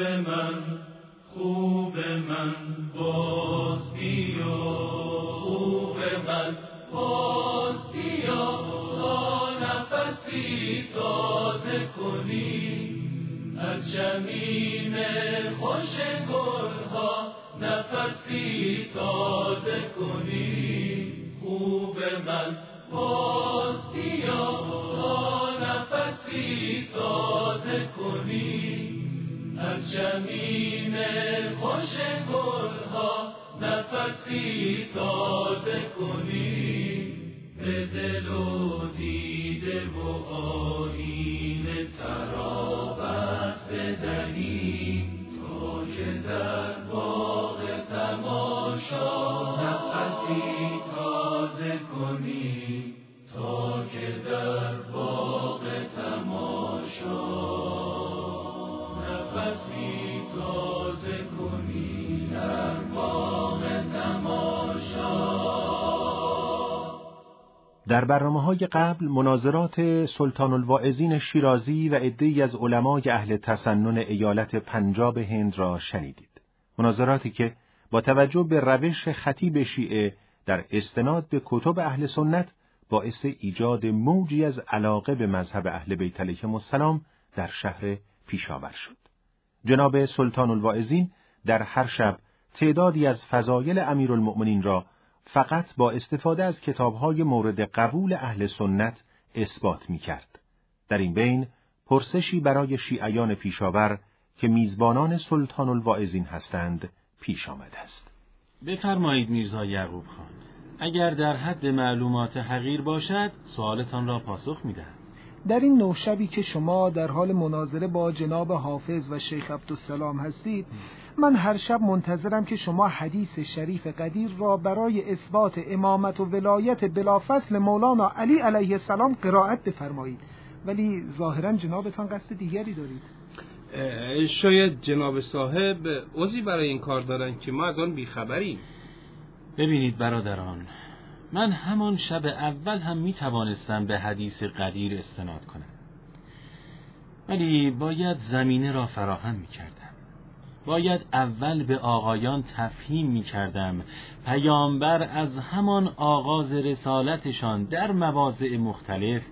من خوب من باز بیا. خوب من باز بیا. تا نفسی تازه کنی. از جمیم خوش گلها نفسی تازه کنی. خوب من باز بیا. تا نفسی تازه کنی. جمیم خوش گلها نفسی تازه کنی. به دل و دیده و آین ترابت بدهی. تا که در در برنامه های قبل مناظرات سلطان الواعظین شیرازی و عده‌ای از علمای اهل تسنن ایالت پنجاب هند را شنیدید. مناظراتی که با توجه به روش خطیب شیعه در استناد به کتب اهل سنت باعث ایجاد موجی از علاقه به مذهب اهل بیت علیهم السلام در شهر پیشاور شد. جناب سلطان الواعظین در هر شب تعدادی از فضایل امیرالمؤمنین را فقط با استفاده از کتابهای مورد قبول اهل سنت اثبات می کرد. در این بین پرسشی برای شیعیان پیشاور که میزبانان سلطان الواعظین هستند پیش آمده است. بفرمایید میرزا یعقوب خان. اگر در حد معلومات حقیر باشد سوالتان را پاسخ می‌دهم. در این نوشبی که شما در حال مناظره با جناب حافظ و شیخ عبدالسلام هستید من هر شب منتظرم که شما حدیث شریف قدیر را برای اثبات امامت و ولایت بلافصل مولانا علی علیه السلام قرائت بفرمایید. ولی ظاهرا جنابتان قصد دیگری دارید. شاید جناب صاحب عضی برای این کار دارن که ما از آن بیخبریم. ببینید برادران من همان شب اول هم می توانستم به حدیث قدیر استناد کنم. ولی باید زمینه را فراهم می کردم باید اول به آقایان تفهیم می کردم پیامبر از همان آغاز رسالتشان در مواضع مختلف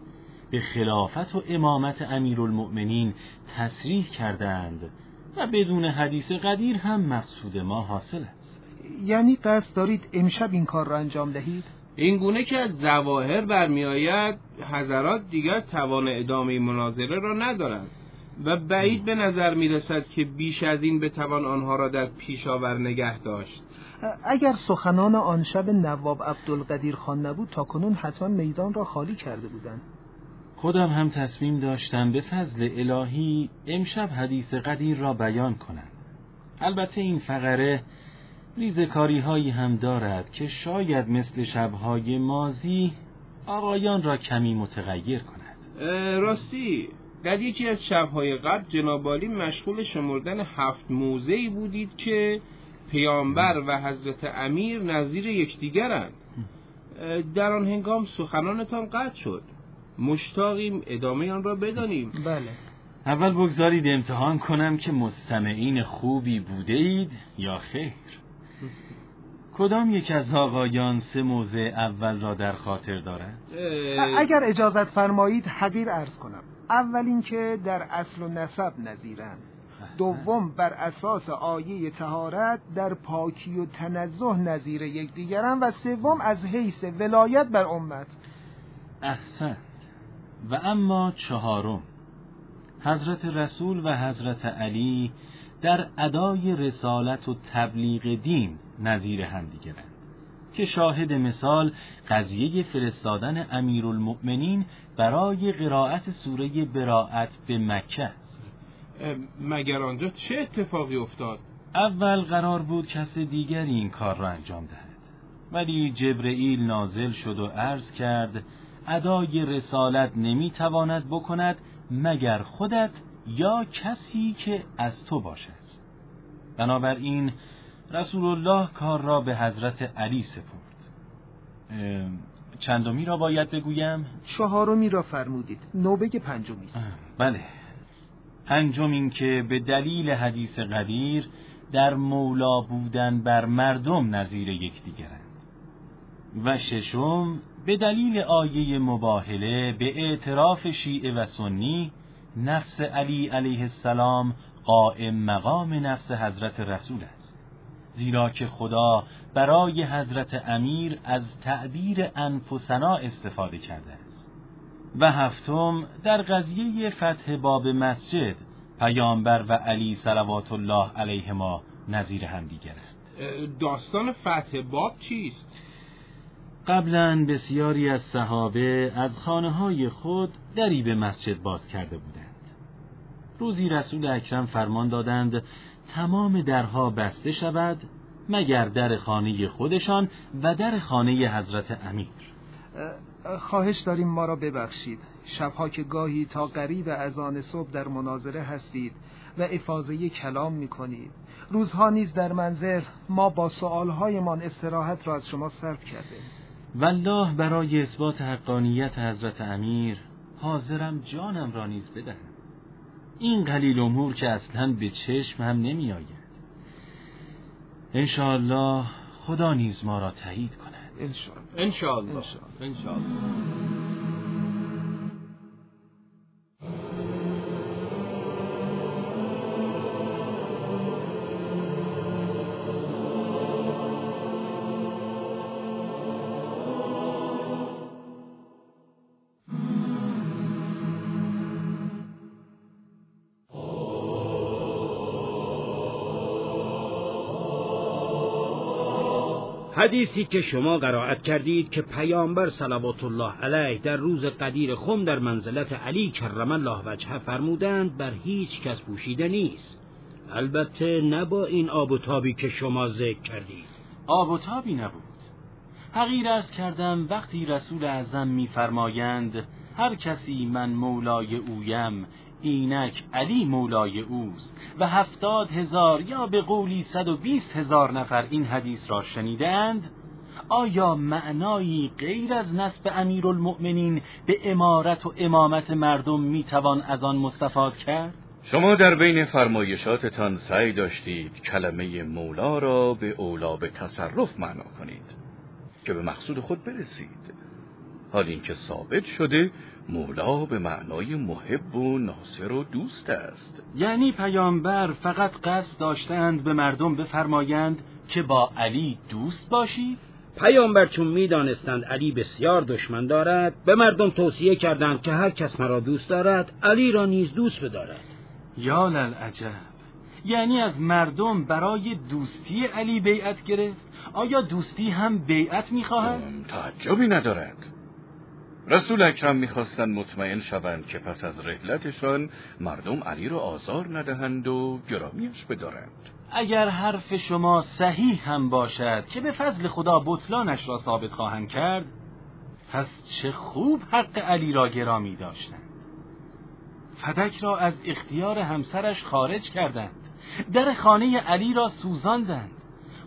به خلافت و امامت امیرالمؤمنین تصریح کردند و بدون حدیث قدیر هم مقصود ما حاصل است. یعنی قصد دارید امشب این کار را انجام دهید؟ این گونه که از زواهر برمیآید حضرات دیگر توان ادامه مناظره را ندارند. و بعید به نظر می رسد که بیش از این بتوان آنها را در پیشاور نگه داشت. اگر سخنان آن شب نواب عبدالقدیر خان نبود تا کنون حتما میدان را خالی کرده بودند. خودم هم تصمیم داشتم به فضل الهی امشب حدیث قدیر را بیان کنم. البته این فقره ریزکاری هایی هم دارد که شاید مثل شبهای مازی آقایان را کمی متغیر کند. راستی در یکی از شبهای قبل جنابالی مشغول شمردن هفت موزهی بودید که پیامبر و حضرت امیر نظیر یکدیگرند. در آن هنگام سخنانتان قطع شد. مشتاقیم ادامه آن را بدانیم. بله. اول بگذارید امتحان کنم که مستمعین خوبی بوده اید یا خیر. کدام یک از آقایان سه موضع اول را در خاطر دارد؟ اگر اجازت فرمایید حقیر ارز کنم. اول اینکه در اصل و نسب نظیرند دوم بر اساس آیه تهارت در پاکی و تنزه نظیر یکدیگرند و سوم از حیث ولایت بر امت. احسن. و اما چهارم. حضرت رسول و حضرت علی در ادای رسالت و تبلیغ دین نظیر همدیگرند که شاهد مثال قضیه فرستادن امیرالمؤمنین برای قرائت سوره براعت به مکه است. مگر آنجا چه اتفاقی افتاد؟ اول قرار بود کس دیگری این کار را انجام دهد. ولی جبرئیل نازل شد و عرض کرد ادای رسالت نمی‌تواند بکند مگر خودت یا کسی که از تو باشد. بنابراین رسول الله کار را به حضرت علی سپرد. چندمی را باید بگویم؟ چهارمی را فرمودید. نوبه پنجمی. بله. پنجم اینکه به دلیل حدیث قدیر در مولا بودن بر مردم نظیر یکدیگرند. و ششم به دلیل آیه مباهله به اعتراف شیعه و سنی نفس علی علیه السلام قائم مقام نفس حضرت رسول است. زیرا که خدا برای حضرت امیر از تعبیر انفسنا استفاده کرده است. و هفتم در قضیه فتح باب مسجد پیامبر و علی صلوات الله علیهما نظیر همدیگرند داستان فتح باب چیست؟ قبلا بسیاری از صحابه از خانه های خود دری به مسجد باز کرده بودند. روزی رسول اکرم فرمان دادند تمام درها بسته شود مگر در خانه خودشان و در خانه حضرت امیر. خواهش داریم ما را ببخشید. شبها که گاهی تا قریب از آن صبح در مناظره هستید و افاظه کلام می کنید روزها نیز در منزل ما با سؤالهایمان استراحت را از شما صرف کردیم والله برای اثبات حقانیت حضرت امیر حاضرم جانم را نیز بدهم این قلیل امور که اصلا به چشم هم نمی آید انشاءالله خدا نیز ما را تایید کند. انشاءالله. انشاءالله. حدیثی که شما قرائت کردید که پیامبر صلوات الله علیه در روز قدیر خم در منزلت علی کرم الله وجهه فرمودند بر هیچ کس پوشیده نیست. البته نه با این آب و تابی که شما ذکر کردید. آب و تابی نبود. حقیر از کردم وقتی رسول اعظم میفرمایند هر کسی من مولای اویم اینک علی مولای اوست. و هفتاد هزار یا به قولی صد و بیست هزار نفر این حدیث را شنیدند آیا معنایی غیر از نسب امیرالمؤمنین به امارت و امامت مردم می‌توان از آن مستفاد کرد؟ شما در بین فرمایشاتتان سعی داشتید کلمه مولا را به اولا به تصرف معنا کنید که به مقصود خود برسید. حال اینکه ثابت شده مولا به معنای محب و ناصر و دوست است. یعنی پیامبر فقط قصد داشتند به مردم بفرمایند که با علی دوست باشید پیامبر چون می‌دانستند علی بسیار دشمن دارد به مردم توصیه کردند که هر کس مرا دوست دارد علی را نیز دوست بدارد. یا للعجب. یعنی از مردم برای دوستی علی بیعت گرفت؟ آیا دوستی هم بیعت می‌خواهد؟ تعجبی ندارد. رسول اکرم می‌خواستند مطمئن شوند که پس از رحلتشان مردم علی را آزار ندهند و گرامیش بدارند. اگر حرف شما صحیح هم باشد که به فضل خدا بطلانش را ثابت خواهند کرد پس چه خوب حق علی را گرامی داشتند. فدک را از اختیار همسرش خارج کردند. در خانه علی را سوزاندند.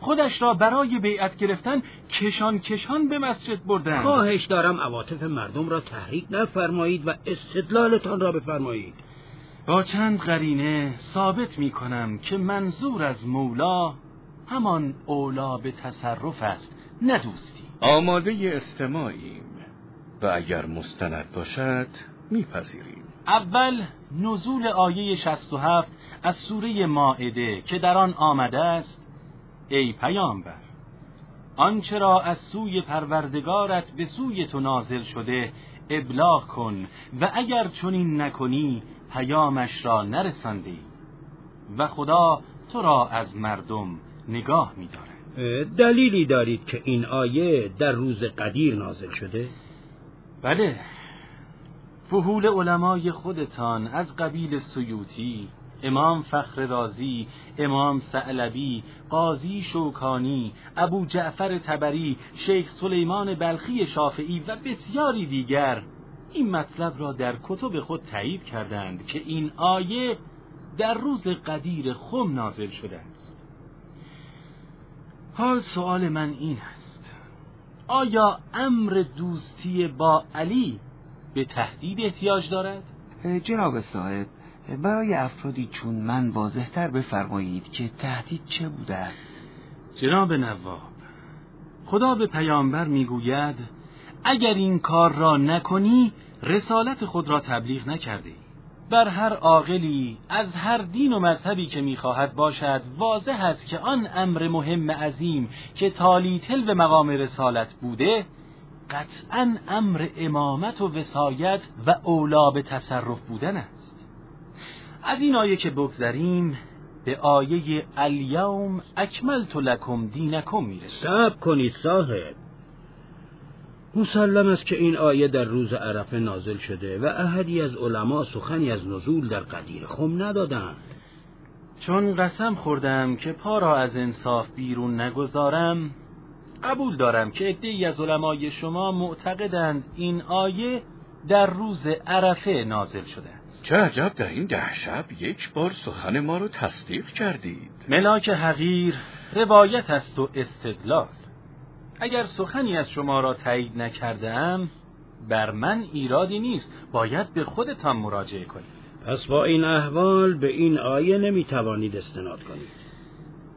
خودش را برای بیعت گرفتن کشان کشان به مسجد بردند خواهش دارم عواطف مردم را تحریک نفرمایید و استدلالتان را بفرمایید. با چند قرینه ثابت می کنم که منظور از مولا همان اولا به تصرف است نه دوستی. آماده استماعیم و اگر مستند باشد میپذیریم. اول نزول آیه 67 از سوره ماعده که در آن آمده است ای پیامبر آنچه را از سوی پروردگارت به سوی تو نازل شده ابلاغ کن و اگر چنین نکنی پیامش را نرساندی و خدا تو را از مردم نگاه می‌دارد دلیلی دارید که این آیه در روز قدیر نازل شده؟ بله فهول علمای خودتان از قبیل سیوتی امام فخر رازی، امام سعلبی، قاضی شوکانی، ابو جعفر تبری، شیخ سلیمان بلخی شافعی و بسیاری دیگر. این مطلب را در کتب خود تایید کردند که این آیه در روز قدیر خم نازل شده است. حال سوال من این است. آیا امر دوستی با علی به تهدید احتیاج دارد؟ جناب صاحب برای افرادی چون من واضحتر بفرمایید که تهدید چه بوده است؟ جناب نواب خدا به پیامبر می‌گوید اگر این کار را نکنی رسالت خود را تبلیغ نکرده بر هر عاقلی از هر دین و مذهبی که می‌خواهد باشد واضح است که آن امر مهم عظیم که تالی تل به مقام رسالت بوده قطعا امر امامت و وسایت و اولا به تصرف بودن است. از این آیه که بگذریم به آیه الیوم اکملت لکم دینکم می‌رسیم صبر کنید صاحب. مسلم است که این آیه در روز عرفه نازل شده و احدی از علما سخنی از نزول در قدیر خم ندادند. چون قسم خوردم که پا را از انصاف بیرون نگذارم قبول دارم که عدهای از علمای شما معتقدند این آیه در روز عرفه نازل شده. چه عجب در این ده شب یک بار سخن ما رو تصدیق کردید. ملاک حقیر روایت است و استدلال. اگر سخنی از شما را تایید نکرده بر من ایرادی نیست. باید به خودتان مراجعه کنید. پس با این احوال به این آیه نمی توانید استناد کنید.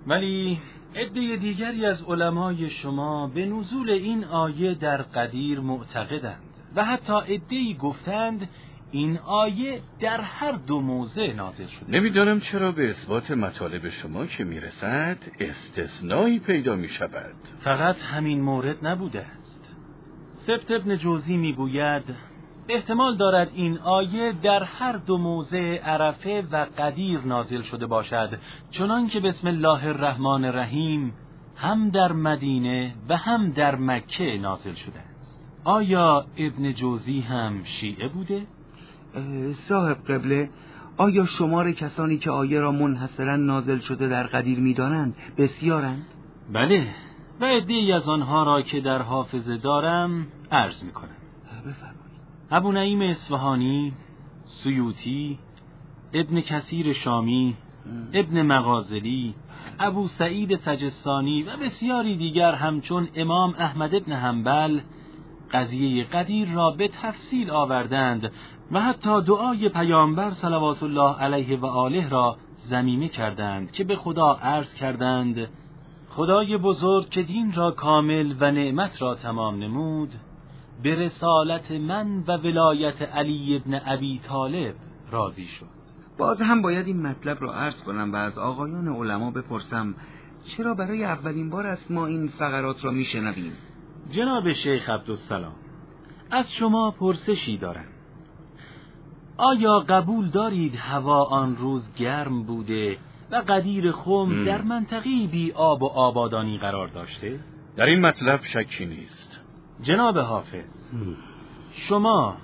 ولی عده دیگری از علمای شما به نزول این آیه در قدیر معتقدند و حتی عدهای گفتند این آیه در هر دو موضع نازل شده. نمی‌دانم چرا به اثبات مطالب شما که می‌رسد استثنایی پیدا می شود فقط همین مورد نبوده است. سبت ابن جوزی می‌گوید احتمال دارد این آیه در هر دو موضع عرفه و قدیر نازل شده باشد چنان که بسم الله الرحمن الرحیم هم در مدینه و هم در مکه نازل شده است. آیا ابن جوزی هم شیعه بوده؟ صاحب قبله آیا شمار کسانی که آیه را منحصرا نازل شده در قدیر می‌دانند بسیارند؟ بله. و عدهای از آنها را که در حافظه دارم عرض می‌کنم. بفرمایید. ابو نعیم اصفهانی سیوتی ابن کثیر شامی ابن مغازلی ابو سعید سجستانی و بسیاری دیگر همچون امام احمد ابن حنبل قضیه قدیر را به تفصیل آوردند و حتی دعای پیامبر صلوات الله علیه و آله را زمینه کردند که به خدا عرض کردند خدای بزرگ که دین را کامل و نعمت را تمام نمود به رسالت من و ولایت علی ابن ابی طالب راضی شد. باز هم باید این مطلب را عرض کنم و از آقایان علما بپرسم چرا برای اولین بار است ما این فقرات را میشنویم؟ جناب شیخ عبدالسلام از شما پرسشی دارم آیا قبول دارید هوا آن روز گرم بوده و قدیر خم در منطقی بی آب و آبادانی قرار داشته؟ در این مطلب شکی نیست جناب حافظ شما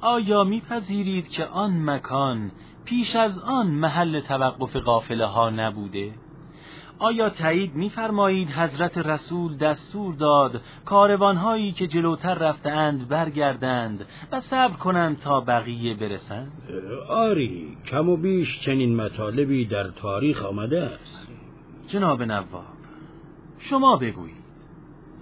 آیا میپذیرید که آن مکان پیش از آن محل توقف قافله ها نبوده؟ آیا تایید میفرمایید حضرت رسول دستور داد کاروانهایی که جلوتر رفتهاند برگردند و صبر کنند تا بقیه برسند؟ آری کم و بیش چنین مطالبی در تاریخ آمده است جناب نواب شما بگویید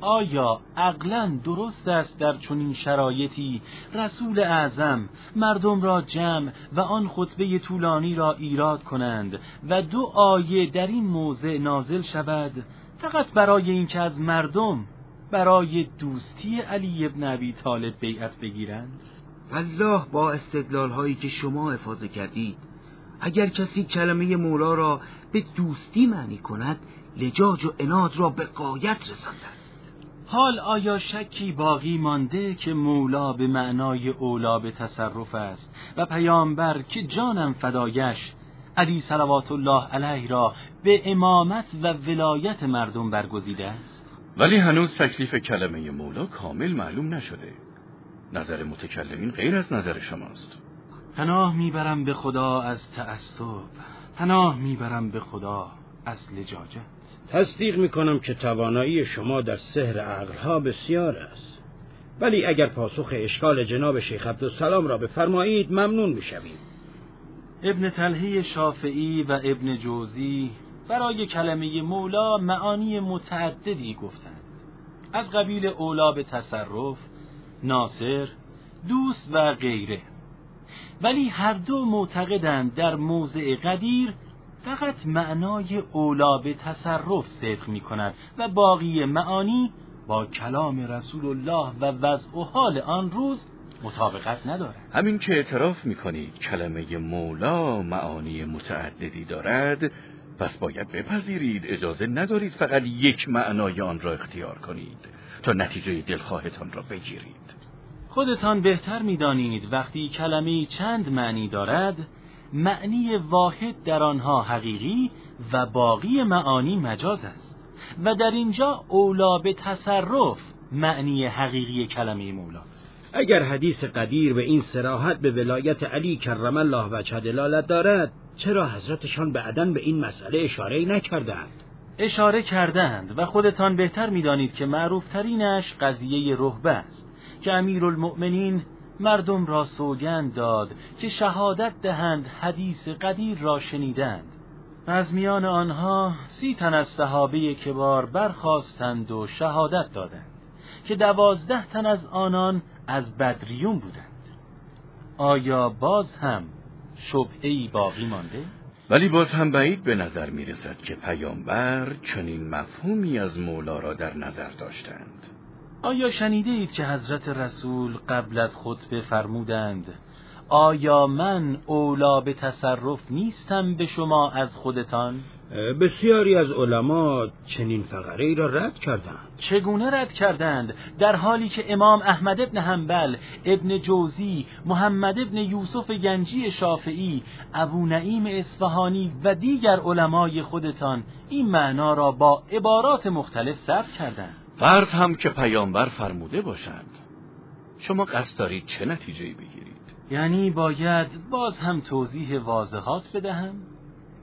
آیا عقلا درست است در چنین شرایطی؟ رسول اعظم مردم را جمع و آن خطبه طولانی را ایراد کنند و دو آیه در این موضع نازل شود. فقط برای اینکه از مردم برای دوستی علی ابن ابی طالب بیعت بگیرند. الله با استدلال هایی که شما افاظه کردید اگر کسی کلمه مولا را به دوستی معنی کند لجاج و اناد را به قایت رسانده حال آیا شکی باقی مانده که مولا به معنای اولا به تصرف است و پیامبر که جانم فدایش علی صلوات الله علیه را به امامت و ولایت مردم برگزیده است؟ ولی هنوز تکلیف کلمه مولا کامل معلوم نشده. نظر متکلمین غیر از نظر شماست. پناه می‌برم به خدا از تعصب. پناه می‌برم به خدا از لجاجت. تصدیق می‌کنم که توانایی شما در سحر عقلها بسیار است. ولی اگر پاسخ اشکال جناب شیخ عبدالسلام را بفرمایید ممنون می‌شویم. ابن تلهی شافعی و ابن جوزی برای کلمه مولا معانی متعددی گفتند. از قبیل اولا به تصرف ناصر دوست و غیره. ولی هر دو معتقدند در موضع قدیر فقط معنای اولا به تصرف صدق می کند و باقی معانی با کلام رسول الله و وضع و حال آن روز مطابقت ندارد. همین که اعتراف می‌کنید کلمه مولا معانی متعددی دارد پس باید بپذیرید اجازه ندارید فقط یک معنای آن را اختیار کنید تا نتیجه دلخواهتان را بگیرید. خودتان بهتر می‌دانید وقتی کلمه چند معنی دارد معنی واحد در آنها حقیقی و باقی معانی مجاز است. و در اینجا اولا به تصرف معنی حقیقی کلمه مولا. اگر حدیث قدیر به این سراحت به ولایت علی کرم الله وجه دلالت دارد چرا حضرتشان بعدا به این مسئله اشاره نکردند؟ اشاره کردند و خودتان بهتر می‌دانید که معروفترینش قضیه رهبه است که امیرالمؤمنین مردم را سوگند داد که شهادت دهند حدیث قدیر را شنیدند. از میان آنها سی تن از صحابه کبار برخواستند و شهادت دادند که دوازده تن از آنان از بدریون بودند. آیا باز هم شبهی باقی مانده؟ ولی باز هم بعید به نظر می رسد که پیامبر چنین مفهومی از مولا را در نظر داشتند. آیا شنیده اید که حضرت رسول قبل از خطبه فرمودند آیا من اولا به تصرف نیستم به شما از خودتان؟ بسیاری از علما چنین فقره ای را رد کردند. چگونه رد کردند؟ در حالی که امام احمد ابن حنبل ابن جوزی محمد ابن یوسف گنجی شافعی ابو نعیم اصفهانی و دیگر علمای خودتان این معنا را با عبارات مختلف صرف کردند. فرض هم که پیامبر فرموده باشند شما قصد دارید چه نتیجه بگیرید یعنی باید باز هم توضیح واضحات بدهم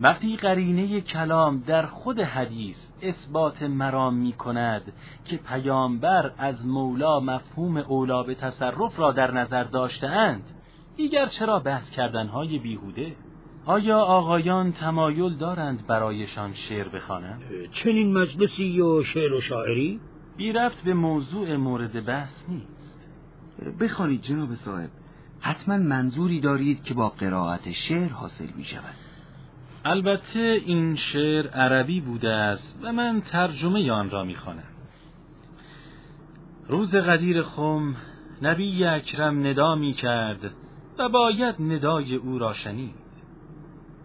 وقتی قرینه کلام در خود حدیث اثبات مرام می کند که پیامبر از مولا مفهوم اولا به تصرف را در نظر داشتهاند دیگر چرا بحث کردنهای بیهوده؟ آیا آقایان تمایل دارند برایشان شعر بخوانند؟ چنین مجلسی و شعر و شاعری؟ بی رفت به موضوع مورد بحث نیست. بخوانید جناب صاحب حتما منظوری دارید که با قرائت شعر حاصل می شود. البته این شعر عربی بوده است و من ترجمه آن را می‌خوانم. روز قدیر خم نبی اکرم ندا می کرد و باید ندای او را شنید.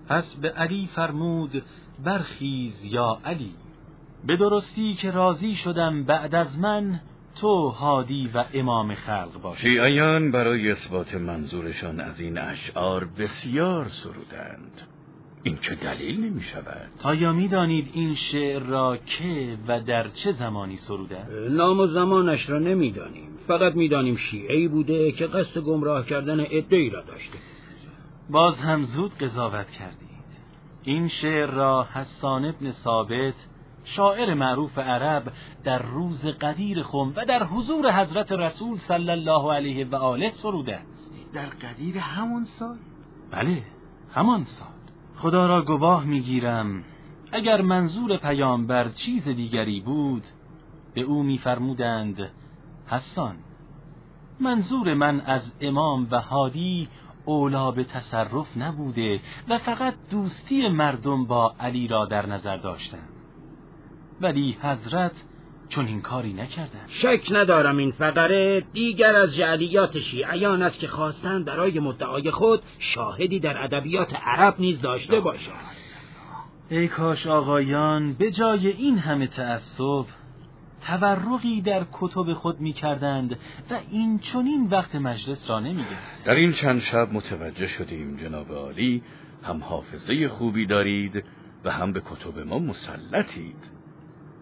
پس به علی فرمود برخیز یا علی. به درستی که راضی شدم بعد از من تو هادی و امام خلق باشی. شیعیان برای اثبات منظورشان از این اشعار بسیار سرودند. این چه دلیل نمی شود؟ آیا می دانید این شعر را که و در چه زمانی سروده نام و زمانش را نمی‌دانیم فقط می‌دانیم شیعی بوده که قصد گمراه کردن ای را داشته. باز هم زود قضاوت کردید. این شعر را حسان ابن ثابت شاعر معروف عرب در روز قدیر خم و در حضور حضرت رسول صلی الله علیه و آله سروده در قدیر همون سال؟ بله همان سال. خدا را گواه می‌گیرم اگر منظور پیامبر چیز دیگری بود به او میفرمودند حسان منظور من از امام و هادی اولا به تصرف نبوده و فقط دوستی مردم با علی را در نظر داشتم ولی حضرت چون این کاری نکردن. شک ندارم این فقره دیگر از جعلیات شیعیان است که خواستند برای مدعای خود شاهدی در ادبیات عرب نیز داشته باشند. ای کاش آقایان به جای این همه تعصب تورقی در کتب خود می کردند و این چونین وقت مجلس را نمی در این چند شب متوجه شدیم جناب عالی هم حافظه خوبی دارید و هم به کتب ما مسلطید.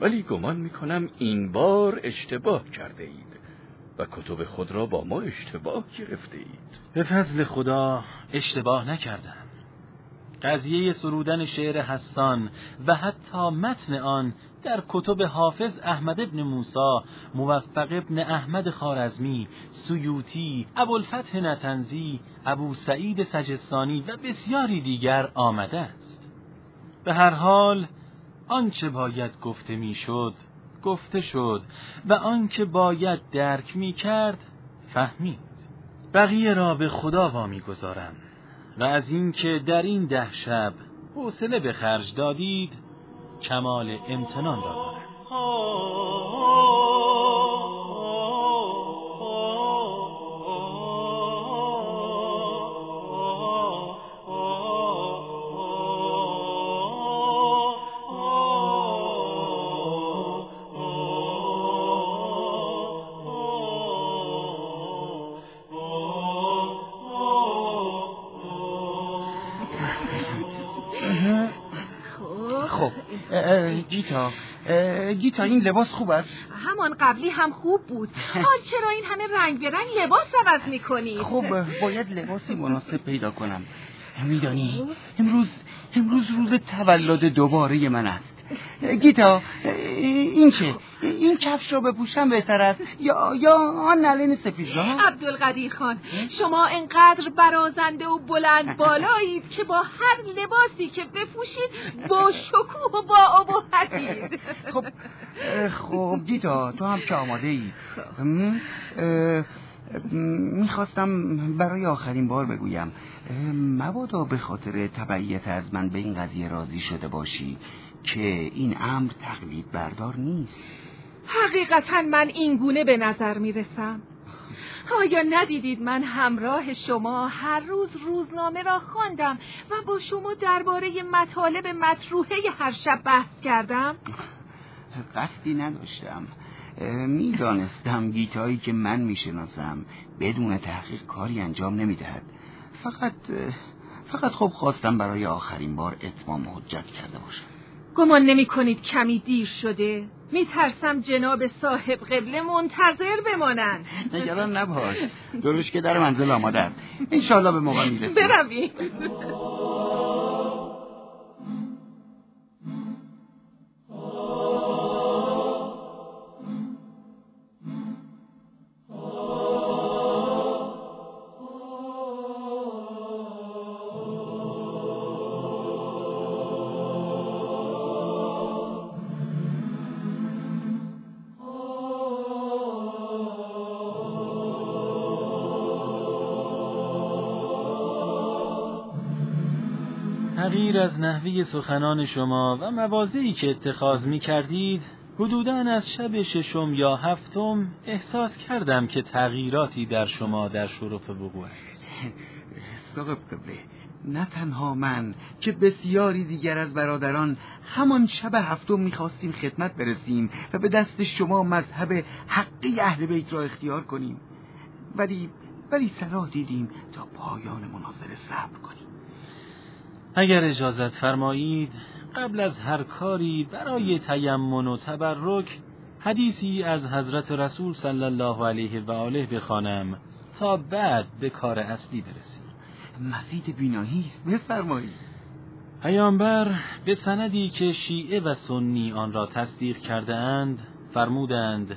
ولی گمان می‌کنم این بار اشتباه کرده اید و کتب خود را با ما اشتباه گرفته اید. به فضل خدا اشتباه نکردم. قضیه سرودن شعر حسان و حتی متن آن در کتب حافظ احمد ابن موسا موفق ابن احمد خارزمی سیوتی ابوالفتح نتنزی ابو سعید سجستانی و بسیاری دیگر آمده است. به هر حال آنچه باید گفته می‌شد گفته شد و آنکه باید درک می کرد فهمید. بقیه را به خدا وامی گذارم و از اینکه در این ده شب حوصله به خرج دادید کمال امتنان را گیتا. گیتا این لباس خوب است. همان قبلی هم خوب بود. حال چرا این همه رنگ به رنگ لباس عوض می‌کنی خب باید لباسی مناسب پیدا کنم. میدانی امروز امروز روز تولد دوباره من است. گیتا این چه این کفش رو بپوشم بهتر است. یا یا آن نلین سفید عبدالقدیر خان شما انقدر برازنده و بلند بالایید که با هر لباسی که بپوشید با شکوه و با ابهتید. خب خب گیتا تو هم که آماده ای می‌خواستم برای آخرین بار بگویم. مبادا به خاطر تبعیت از من به این قضیه راضی شده باشی. که این امر تقلید بردار نیست. حقیقتا من این گونه به نظر می‌رسم. آیا ندیدید من همراه شما هر روز روزنامه را خواندم و با شما درباره مطالب مطروحه هر شب بحث کردم؟ قصدی نداشتم. می‌دانستم گیتایی که من می‌شناسم بدون تحقیق کاری انجام نمی‌دهد. فقط فقط خب خواستم برای آخرین بار اتمام حجت کرده باشم. گمان نمی کنید کمی دیر شده. می ترسم جناب صاحب قبله منتظر بمانند. نگران نباش. درش که در منزل آماده است. انشالله به موقع می‌رسیم. برویم. تغییر از نحوی سخنان شما و مواضعی که اتخاذ می کردید حدوداً از شب ششم یا هفتم احساس کردم که تغییراتی در شما در شرف وقوع است. صاحب قبله. نه تنها من که بسیاری دیگر از برادران همان شب هفتم می‌خواستیم خدمت برسیم و به دست شما مذهب حقی اهل بیت را اختیار کنیم. ولی ولی صلاح دیدیم تا پایان مناظره صبر کنیم. اگر اجازت فرمایید قبل از هر کاری برای تیمن و تبرک حدیثی از حضرت رسول صلی الله علیه و آله بخوانم تا بعد به کار اصلی برسیم. مزید بینایی است بفرمایید. پیامبر به سندی که شیعه و سنی آن را تصدیق کرده اند فرمودند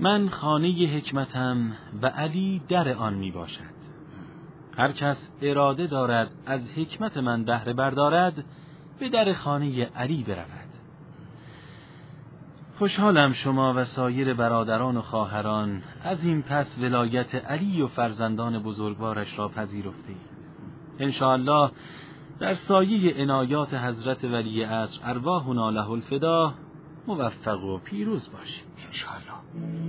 من خانه حکمتم و علی در آن می باشد هر کس اراده دارد از حکمت من بهره بردارد به در خانه علی برود. خوشحالم شما و سایر برادران و خواهران از این پس ولایت علی و فرزندان بزرگوارش را پذیرفته اید انشاءالله در سایه عنایات حضرت ولی عصر ارواحنا له الفدا موفق و پیروز باشیم. انشاءالله.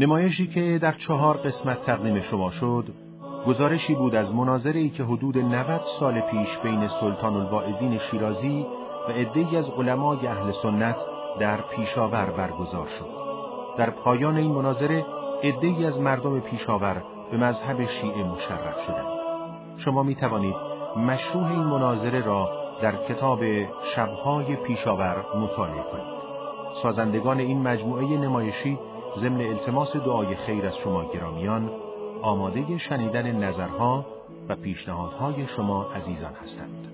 نمایشی که در چهار قسمت تقدیم شما شد گزارشی بود از مناظری که حدود 90 سال پیش بین سلطان الواعظین شیرازی و عده‌ای از علمای اهل سنت در پیشاور برگزار شد. در پایان این مناظره عده‌ای از مردم پیشاور به مذهب شیعه مشرف شدند. شما می توانید مشروع این مناظره را در کتاب شبهای پیشاور مطالعه کنید. سازندگان این مجموعه نمایشی ضمن التماس دعای خیر از شما گرامیان آماده شنیدن نظرها و پیشنهادهای شما عزیزان هستند.